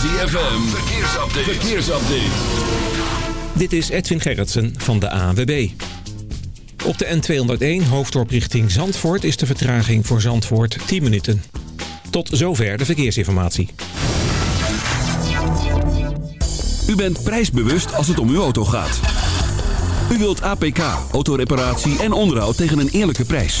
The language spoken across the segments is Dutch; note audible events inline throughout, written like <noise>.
ZFM, verkeersupdate. verkeersupdate. Dit is Edwin Gerritsen van de ANWB. Op de N201 hoofddorp richting Zandvoort is de vertraging voor Zandvoort 10 minuten. Tot zover de verkeersinformatie. U bent prijsbewust als het om uw auto gaat. U wilt APK, autoreparatie en onderhoud tegen een eerlijke prijs.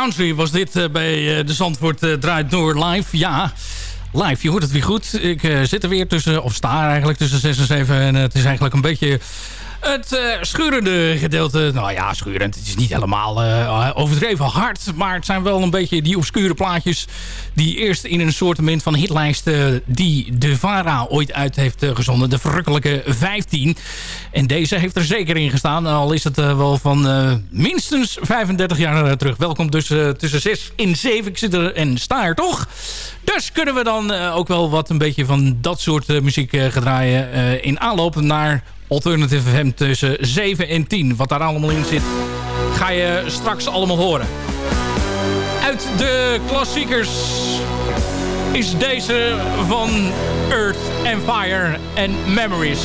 Country was dit bij de Zandvoort Draait Door live. Ja, live. Je hoort het weer goed. Ik zit er weer tussen, of sta eigenlijk tussen 6 en 7. En het is eigenlijk een beetje het uh, schurende gedeelte, nou ja, schurend. Het is niet helemaal uh, overdreven hard. Maar het zijn wel een beetje die obscure plaatjes... die eerst in een soortement van hitlijst... die de VARA ooit uit heeft gezonden. De verrukkelijke 15. En deze heeft er zeker in gestaan. Al is het wel van minstens 35 jaar terug. Welkom dus tussen 6 en 7. Ik zit er en sta er toch. Dus kunnen we dan ook wel wat een beetje van dat soort muziek gaan draaien... in aanloop naar Alternative FM tussen 7 en 10. Wat daar allemaal in zit, ga je straks allemaal horen. Uit de klassiekers is deze van Earth and Fire en Memories.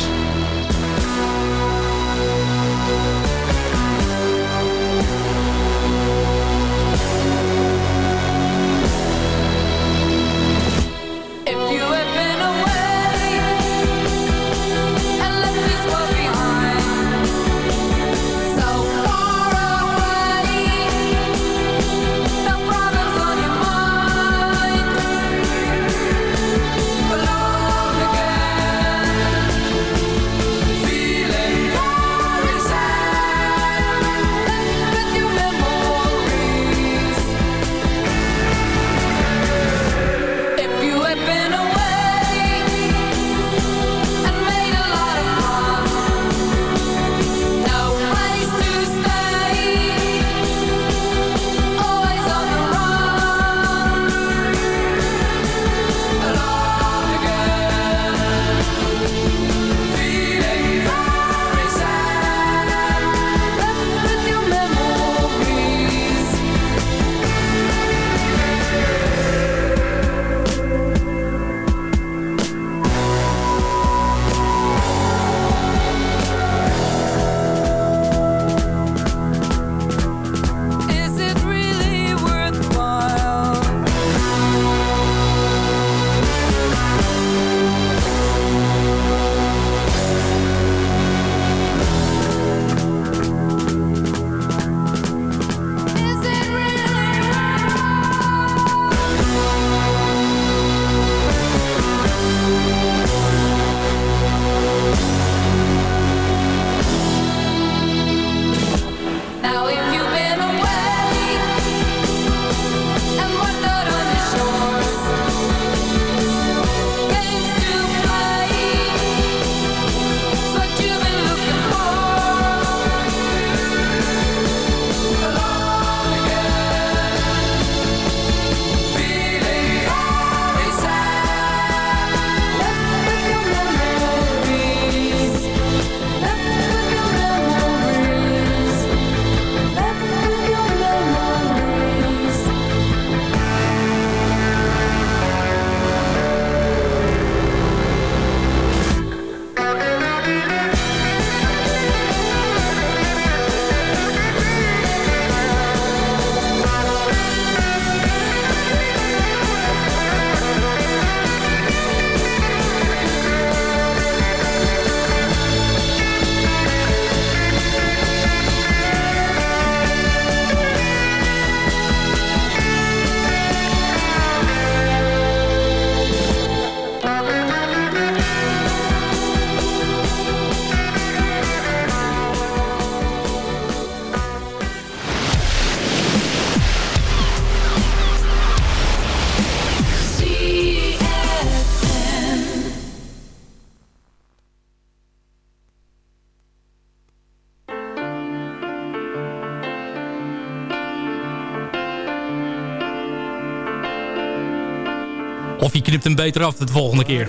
Je knipt hem beter af de volgende keer.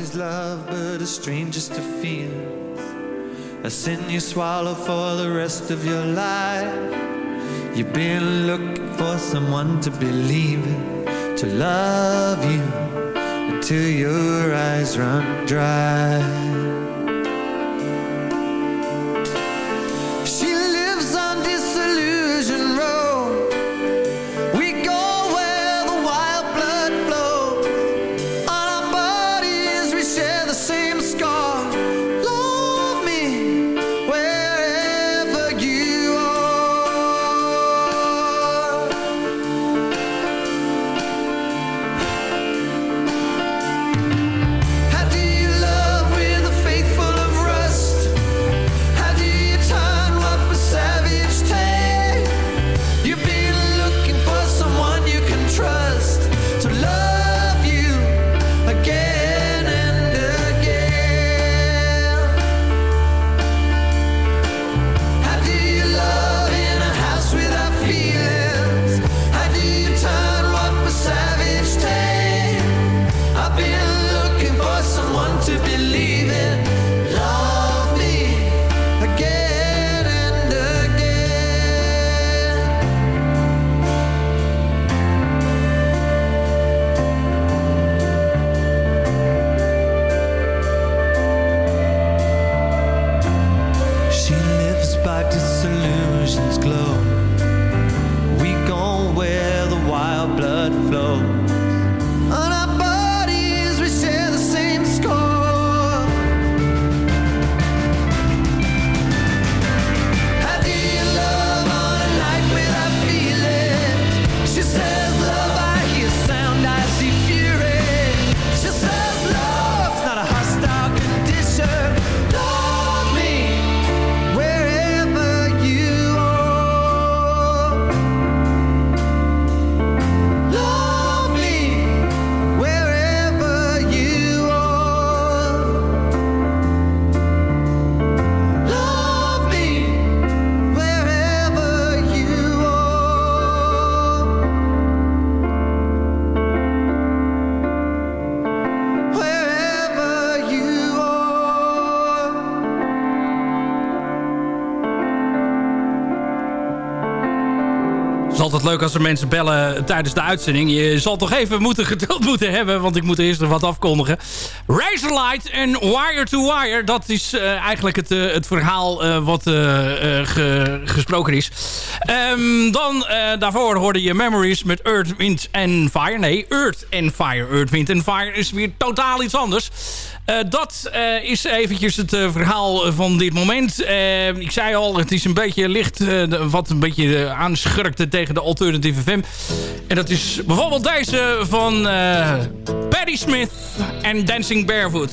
A sin you swallow for the rest of your life. You've been looking for someone to believe in To love you Until your eyes run dry als er mensen bellen tijdens de uitzending. Je zal toch even moeten geduld moeten hebben, want ik moet eerst nog wat afkondigen. Razorlight en Wire to Wire, dat is uh, eigenlijk het, uh, het verhaal uh, wat ge gesproken is. Um, dan daarvoor hoorde je Memories met Earth, Wind and Fire. Nee, Earth and Fire. Earth, Wind and Fire is weer totaal iets anders. Dat is eventjes het verhaal van dit moment. ik zei al, het is een beetje licht wat een beetje aanschurkte tegen de Alternative FM. En dat is bijvoorbeeld deze van Patti Smith en Dancing Barefoot.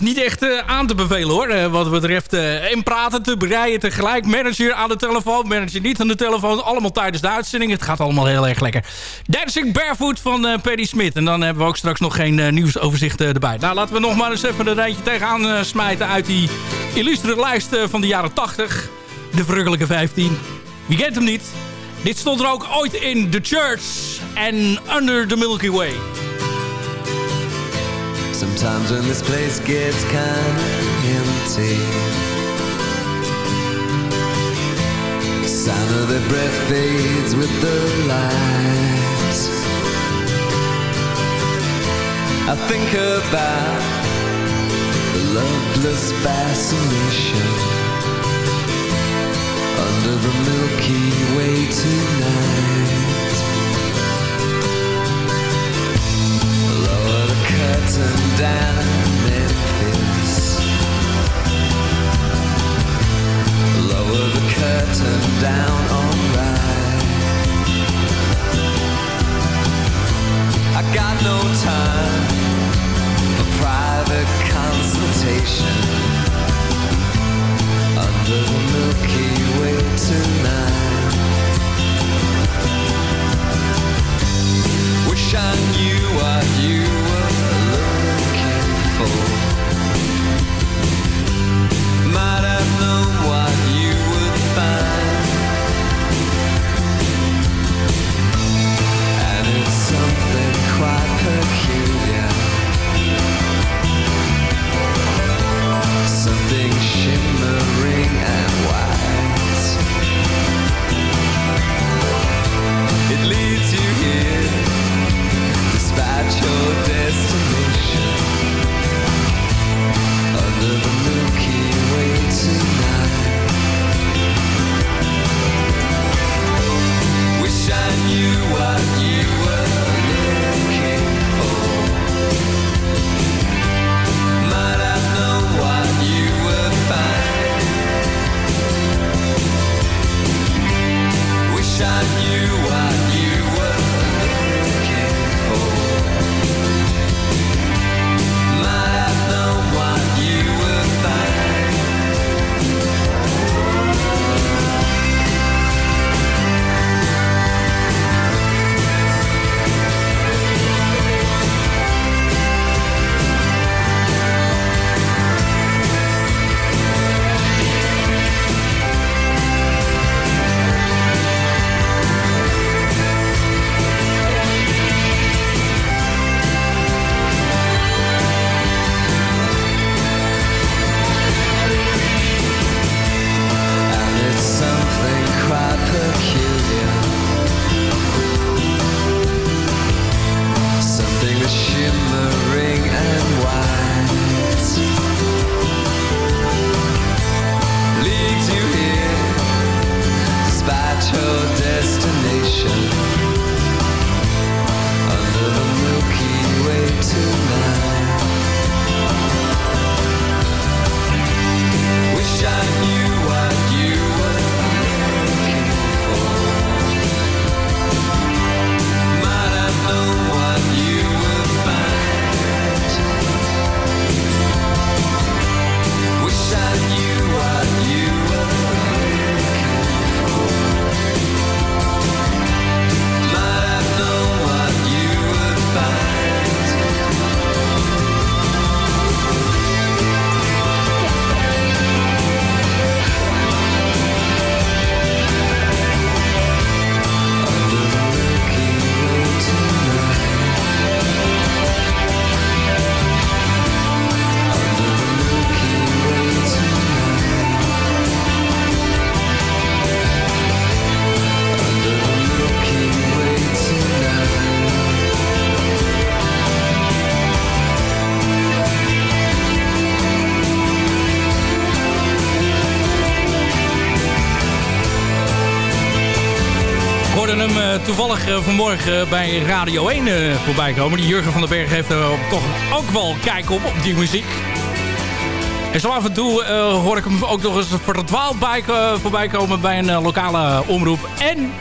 is niet echt eh, aan te bevelen hoor. Eh, wat betreft eh, in praten te bereiden tegelijk. Manager aan de telefoon, manager niet aan de telefoon. Allemaal tijdens de uitzending. Het gaat allemaal heel erg lekker. Dancing Barefoot van Paddy Smit. En dan hebben we ook straks nog geen nieuwsoverzicht erbij. Nou, laten we nog maar eens even een rijtje tegenaan smijten... uit die illustere lijst van de jaren 80. De verrukkelijke 15. Wie kent hem niet? Dit stond er ook ooit in The Church en Under the Milky Way. Sometimes when this place gets kind of empty Sound of their breath fades with the light I think about the loveless fascination under the Milky Way tonight. Curtain down, Memphis. Lower the curtain down, alright. I got no time for private consultation under the Milky Way tonight. Wish I knew what you toevallig eh, vanmorgen bij Radio 1 eh, voorbij komen. Die Jurgen van den Berg heeft er toch ook wel kijk op, op die muziek. En zo af en toe eh, hoor ik hem ook nog eens verdwaald bij, eh, voorbij komen bij een lokale omroep. En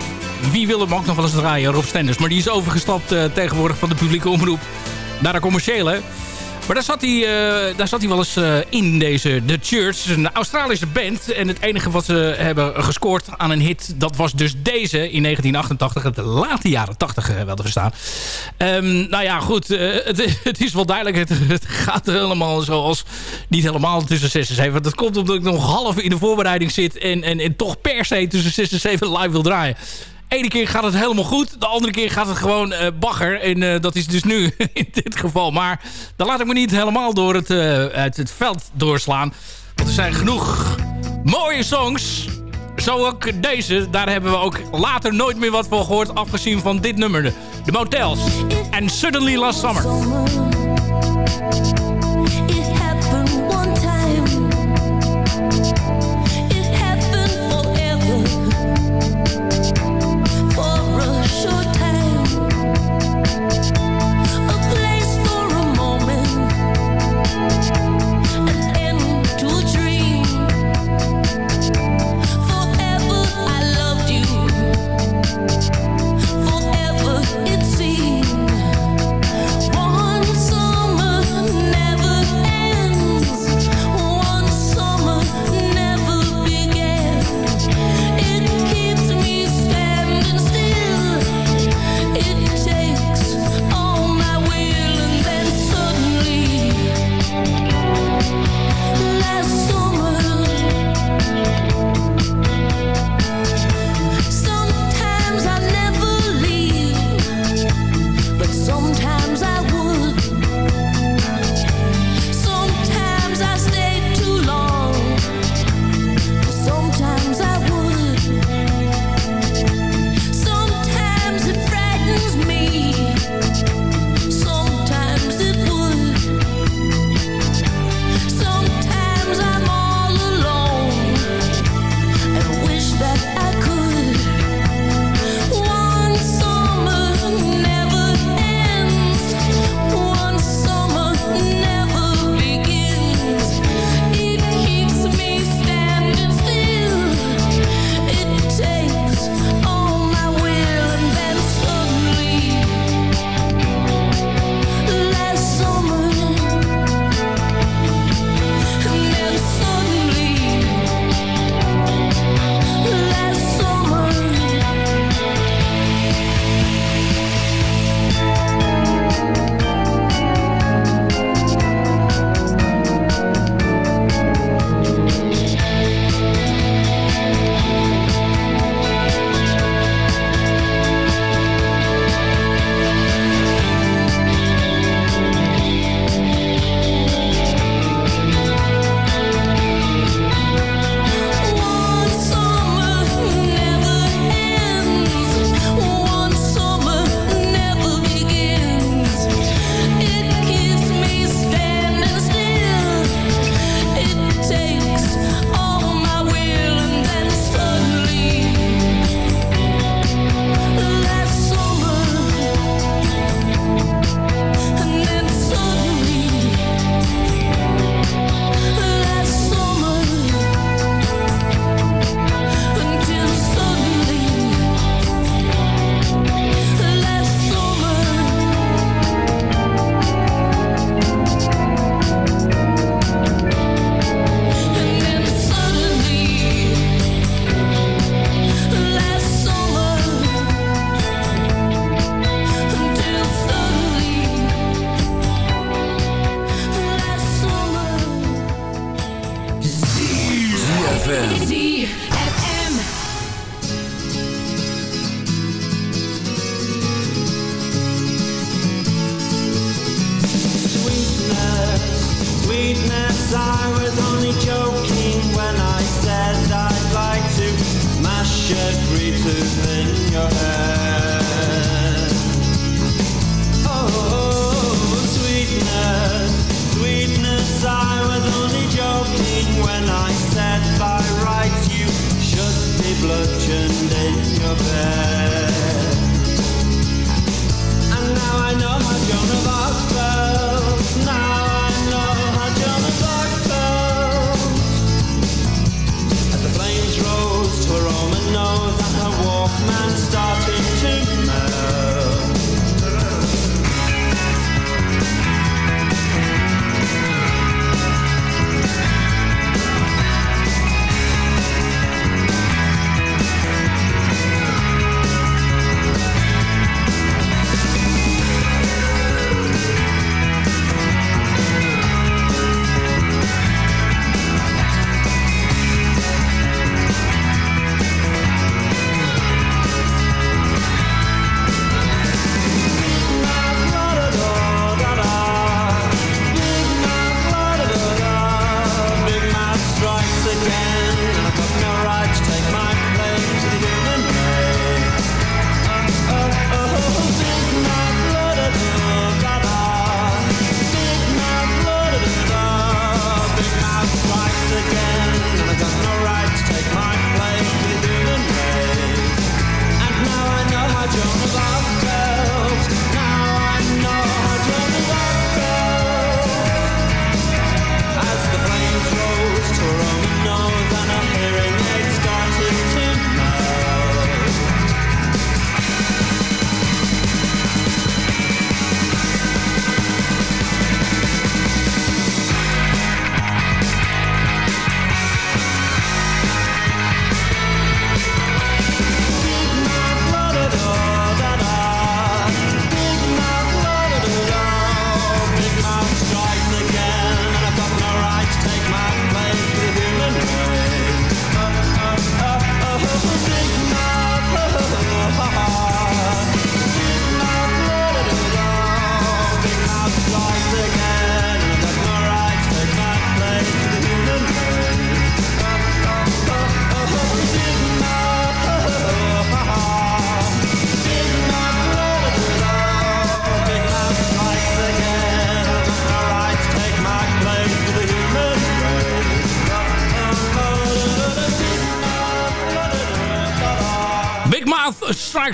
wie wil hem ook nog wel eens draaien? Rob Stenders. Maar die is overgestapt tegenwoordig van de publieke omroep naar de commerciële. Maar daar zat hij, daar zat hij wel eens in, deze The Church. Een Australische band. En het enige wat ze hebben gescoord aan een hit... dat was dus deze in 1988. Het late jaren 80 wel te verstaan. Um, nou ja, goed. Het, <laughs> het, is wel duidelijk. Het, het, gaat helemaal zoals... Niet helemaal tussen 6 en 7. Dat komt omdat ik nog half in de voorbereiding zit... en, en, en toch per se tussen 6 en 7 live wil draaien. Ene keer gaat het helemaal goed. De andere keer gaat het gewoon uh, bagger. En uh, dat is dus nu <laughs> in dit geval. Maar dan laat ik me niet helemaal door het, uit het veld doorslaan. Want er zijn genoeg mooie songs. Zo ook deze. Daar hebben we ook later nooit meer wat van gehoord. Afgezien van dit nummer. De Motels. En Suddenly Last Summer.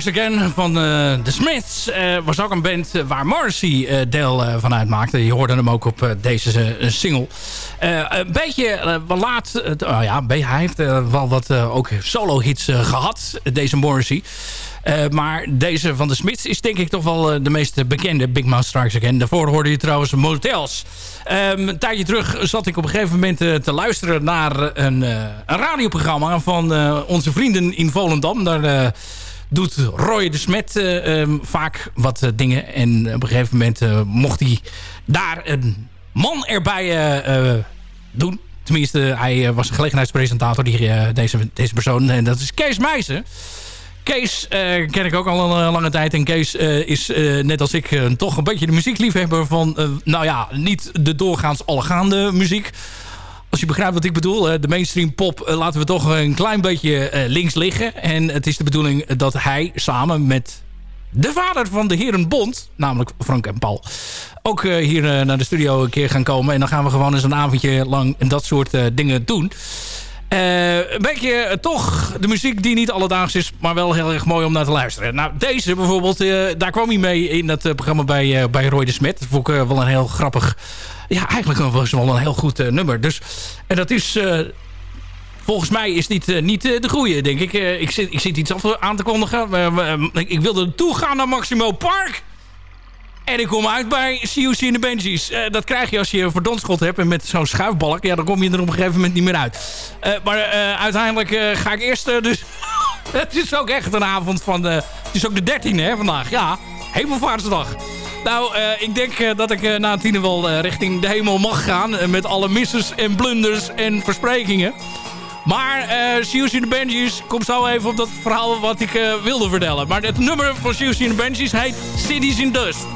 Strikes Again van The Smiths was ook een band waar Morrissey deel van uitmaakte. Je hoorde hem ook op deze single. een beetje laat... oh ja, hij heeft wel wat ook solo hits gehad, deze Morrissey. Uh, maar deze van de Smiths is denk ik toch wel de meest bekende Big Mouth Strikes Again. Daarvoor hoorde je trouwens Motels. Um, een tijdje terug zat ik op een gegeven moment te luisteren naar een, uh, een radioprogramma van uh, onze vrienden in Volendam. Daar doet Roy de Smet um, vaak wat dingen. En op een gegeven moment mocht hij daar een man erbij doen. Tenminste, hij was een gelegenheidspresentator, die, deze, deze persoon. En dat is Kees Meijsen. Kees ken ik ook al een lange tijd. En Kees is net als ik toch een beetje de muziekliefhebber van... nou ja, niet de doorgaans allegaande muziek. Als je begrijpt wat ik bedoel. de mainstream pop laten we toch een klein beetje links liggen. En het is de bedoeling dat hij samen met de vader van de heren Bond... namelijk Frank en Paul... ook hier naar de studio een keer gaan komen. En dan gaan we gewoon eens een avondje lang dat soort dingen doen... Uh, een beetje uh, toch de muziek die niet alledaags is, maar wel heel erg mooi om naar te luisteren. Nou, deze bijvoorbeeld, uh, daar kwam hij mee in dat programma bij, bij Roy de Smet. Dat vond ik wel een heel grappig, ja, eigenlijk was wel een heel goed nummer. Dus, en dat is, volgens mij is dit niet de goede, denk ik. ik, zit, ik zit iets aan te kondigen. ik wilde naartoe gaan naar Maximo Park. En ik kom uit bij CUC in de Benjies. Uh, dat krijg je als je een verdonschot hebt en met zo'n schuifbalk. Ja, dan kom je er op een gegeven moment niet meer uit. Uh, maar uh, uiteindelijk ga ik eerst dus... <laughs> het is ook echt een avond van... De, het is ook de 13e hè, vandaag. Ja, hemelvaartsdag. Nou, ik denk dat ik na tien wel richting de hemel mag gaan. met alle misses en blunders en versprekingen. Maar uh, in the Benjies komt zo even op dat verhaal wat ik wilde vertellen. Maar het nummer van Siouxsie in the Benjies heet Cities in Dust.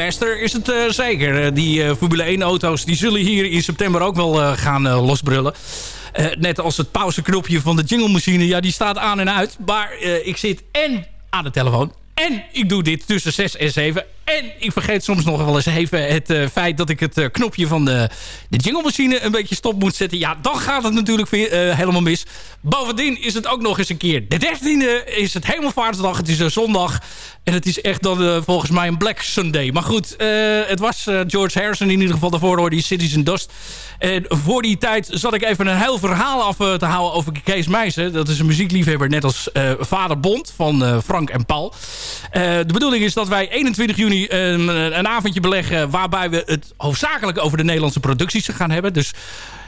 Faster is het uh, zeker. Uh, die uh, Formule 1 auto's die zullen hier in september ook wel gaan losbrullen. net als het pauzeknopje van de jingle-machine. Ja, die staat aan en uit. Maar ik zit en aan de telefoon. En ik doe dit tussen 6 en 7. En ik vergeet soms nog wel eens even het uh, feit dat ik het uh, knopje van de, de jingle-machine een beetje stop moet zetten. Ja, dan gaat het natuurlijk weer, uh, helemaal mis. Bovendien is het ook nog eens een keer de 13e. Is het Hemelvaartsdag. Het is een zondag. En het is echt dan volgens mij een Black Sunday. Maar goed, het was George Harrison in ieder geval daarvoor door die Cities and Dust. En voor die tijd zat ik even een heel verhaal af te houden over Kees Meijsen. Dat is een muziekliefhebber net als vader Bond van Frank en Paul. de bedoeling is dat wij 21 juni een, avondje beleggen... waarbij we het hoofdzakelijk over de Nederlandse producties gaan hebben. Dus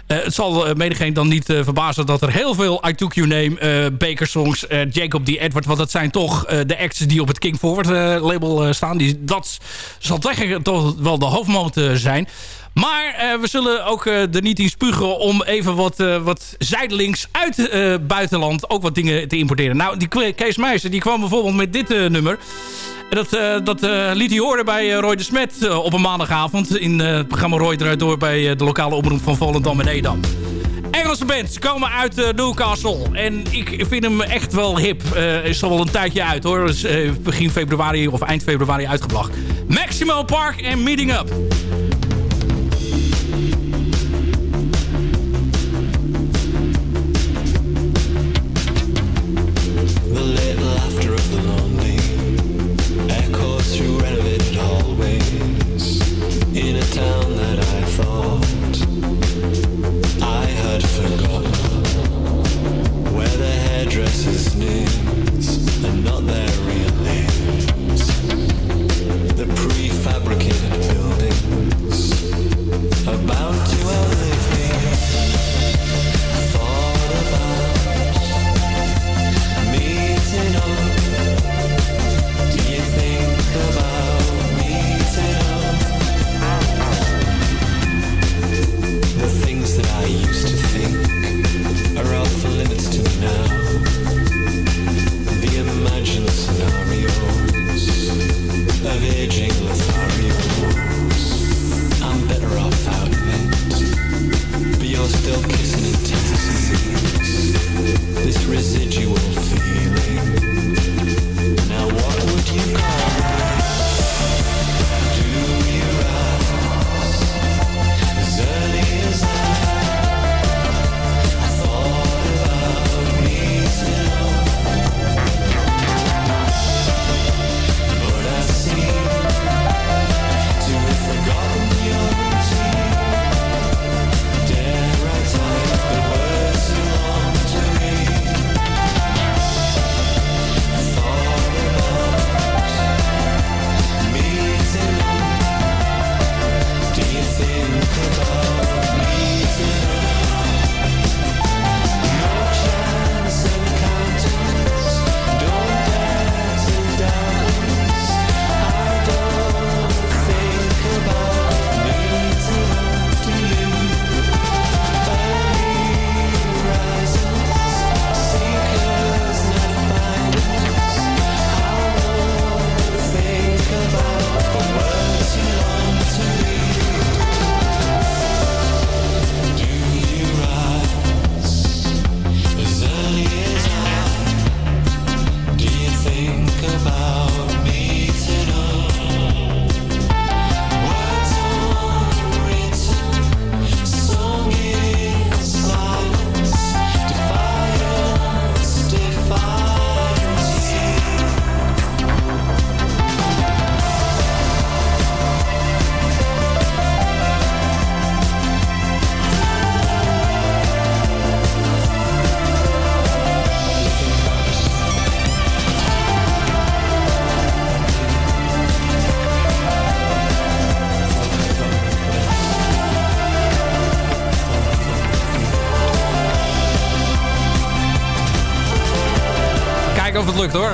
uh, het zal uh, menigeen dan niet uh, verbazen dat er heel veel I Took Your Name, Baker Songs, Jacob D. Edward... want dat zijn toch de acts die op het King Forward label staan. Die, dat zal toch wel de hoofdmoot zijn. Maar we zullen ook er niet in spugen om even wat, wat zijdelings uit buitenland ook wat dingen te importeren. Nou, die Kees Meijzer die kwam bijvoorbeeld met dit nummer. En dat, dat liet hij horen bij Roy de Smet op een maandagavond in het programma Roy eruit door bij de lokale omroep van Volendam en Edam. Engelse band. Ze komen uit Newcastle. En ik vind hem echt wel hip. Is al wel een tijdje uit hoor. Begin februari of eind februari uitgebracht. Maximo Park en Meeting Up. The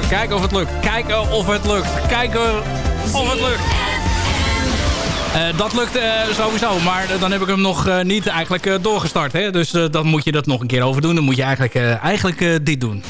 Kijken of het lukt. Kijken of het lukt. Kijken of het lukt. Uh, dat lukt uh, sowieso, maar dan heb ik hem nog niet eigenlijk doorgestart. Hè? Dus dan moet je dat nog een keer over doen. Dan moet je eigenlijk, eigenlijk dit doen.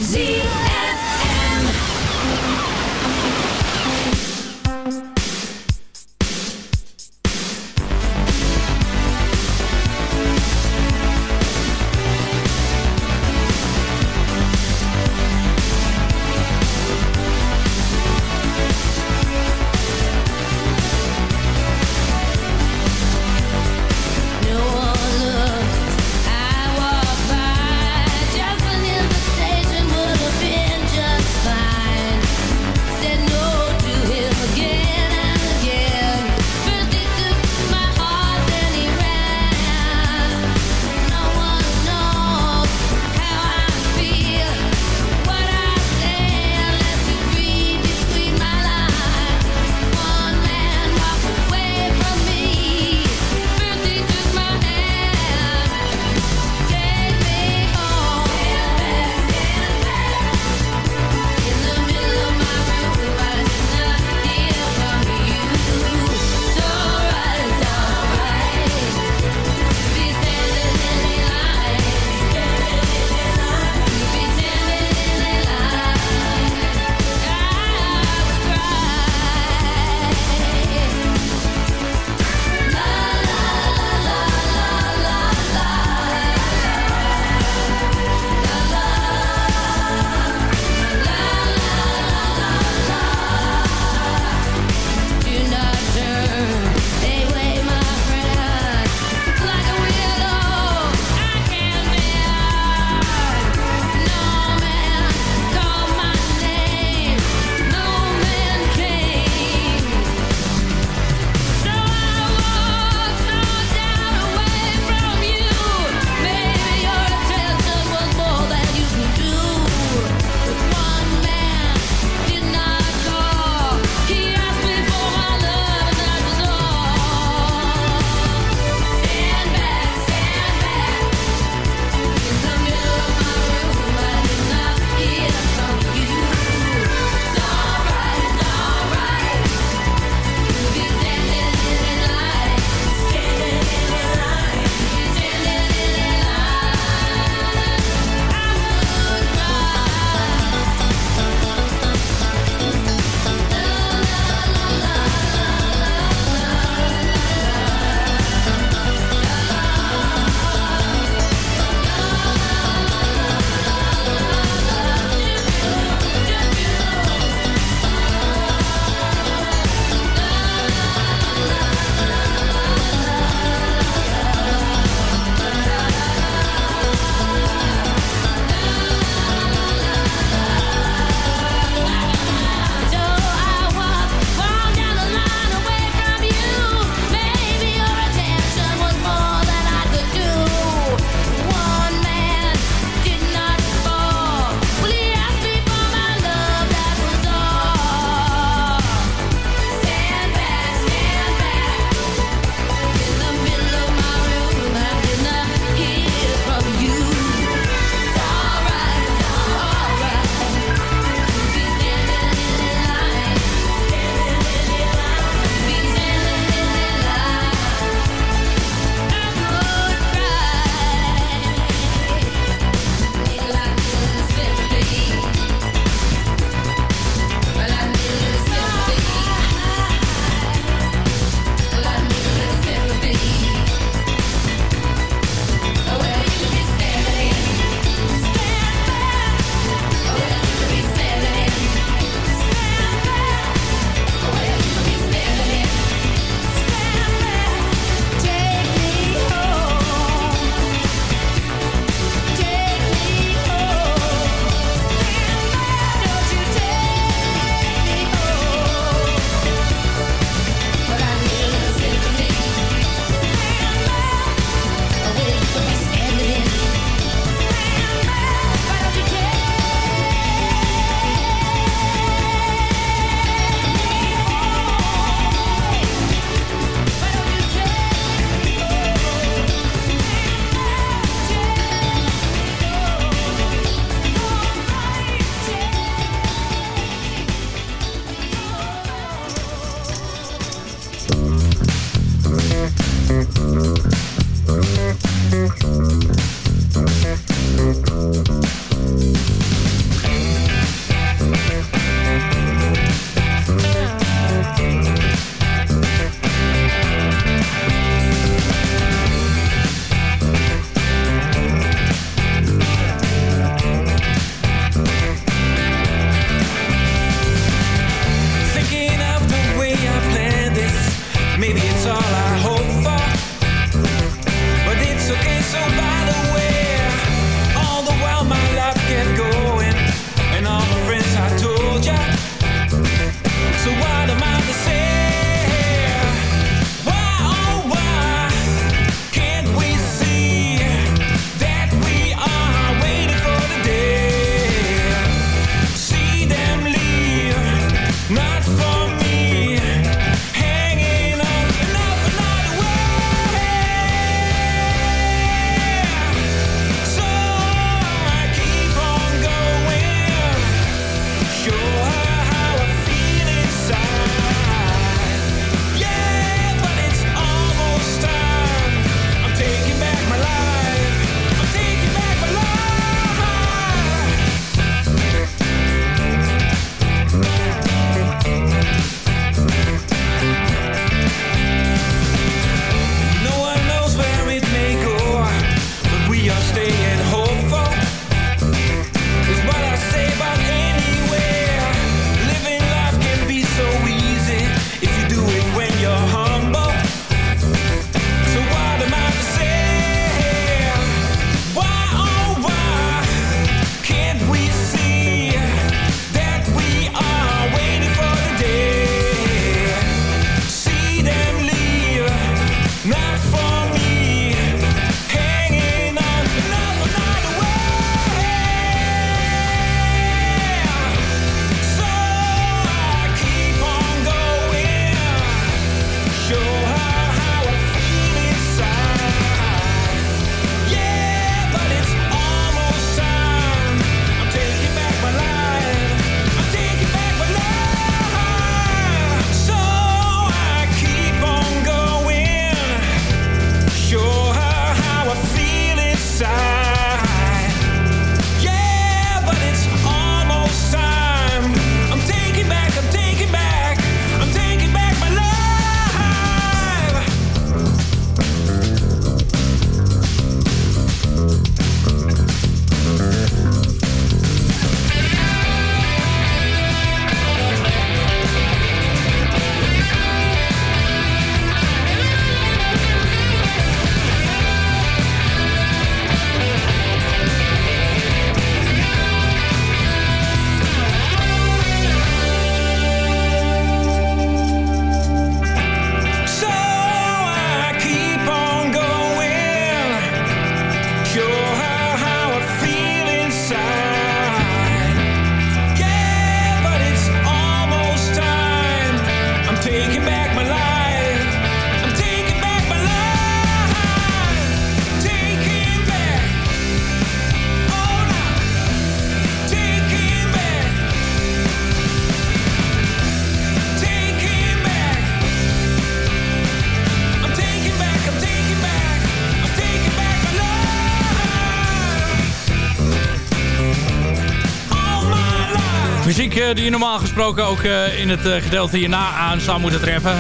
Die je normaal gesproken ook in het gedeelte hierna aan zou moeten treffen.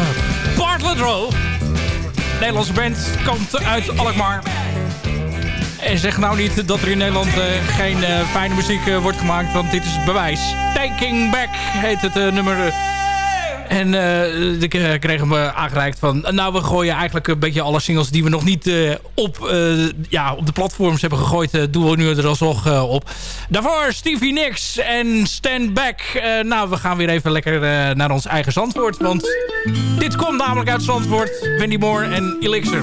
Bartlett Row. Nederlandse band komt uit Alkmaar. En zeg nou niet dat er in Nederland geen fijne muziek wordt gemaakt, want dit is het bewijs. Taking Back heet het nummer en uh, ik uh, kreeg hem aangereikt van... nou, we gooien eigenlijk een beetje alle singles die we nog niet op, ja, op de platforms hebben gegooid... doen we nu er alsnog op. Daarvoor Stevie Nicks en Stand Back. nou, we gaan weer even lekker naar ons eigen Zandvoort. Want dit komt namelijk uit Zandvoort. Wendy Moore en Elixir.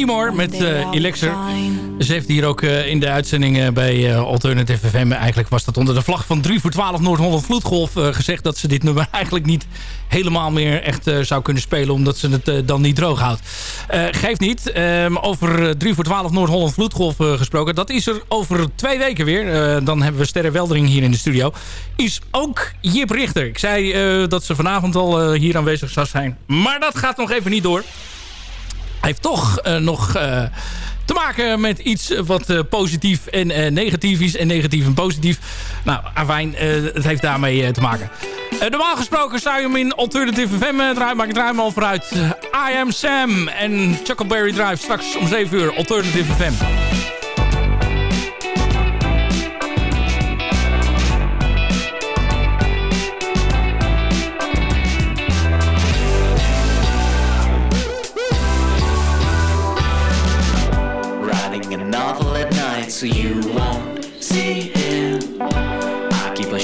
Wendy Moore met uh, Elixir. Ze heeft hier ook uh, in de uitzending uh, bij Alternative FM... eigenlijk was dat onder de vlag van 3 voor 12 Noord-Holland Vloedgolf... gezegd dat ze dit nummer <laughs> eigenlijk niet helemaal meer echt zou kunnen spelen... omdat ze het dan niet droog houdt. geeft niet. Um, over 3 voor 12 Noord-Holland Vloedgolf gesproken. Dat is er over twee weken weer. dan hebben we Sterre Weldering hier in de studio. Is ook Jip Richter. Ik zei dat ze vanavond al hier aanwezig zou zijn. Maar dat gaat nog even niet door. Heeft toch uh, nog uh, te maken met iets wat uh, positief en negatief is. En negatief en positief. Nou, afijn, het heeft daarmee te maken. normaal gesproken zou je hem in Alternative FM draaien. Maar ik draai hem al vooruit. I Am Sam en Chuckleberry Drive. Straks om 7 uur Alternative FM.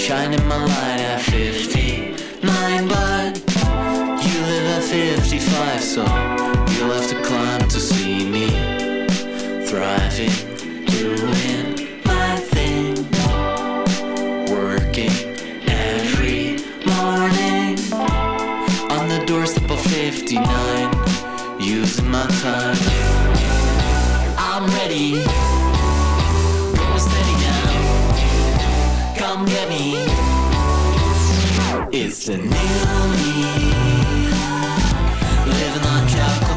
Shining my light at 59, but you live at 55, so you'll have to climb to see me thriving, doing my thing, working every morning on the doorstep of 59, using my time. I'm ready. Come get me. It's the new me. Living on Chuckleberry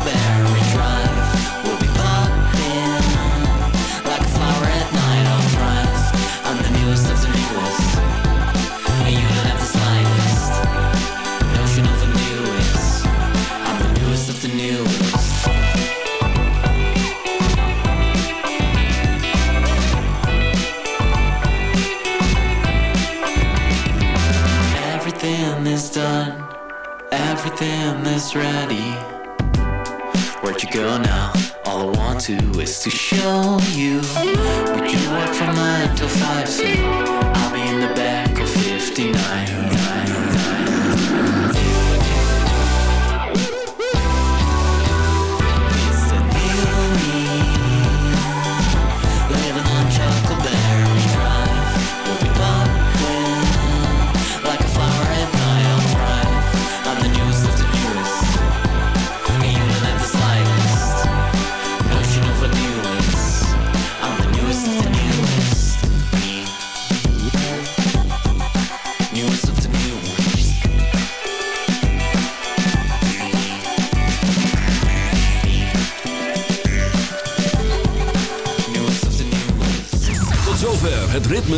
is ready. Where'd you go now? All I want to is to show you. But you work from 9 till 5, so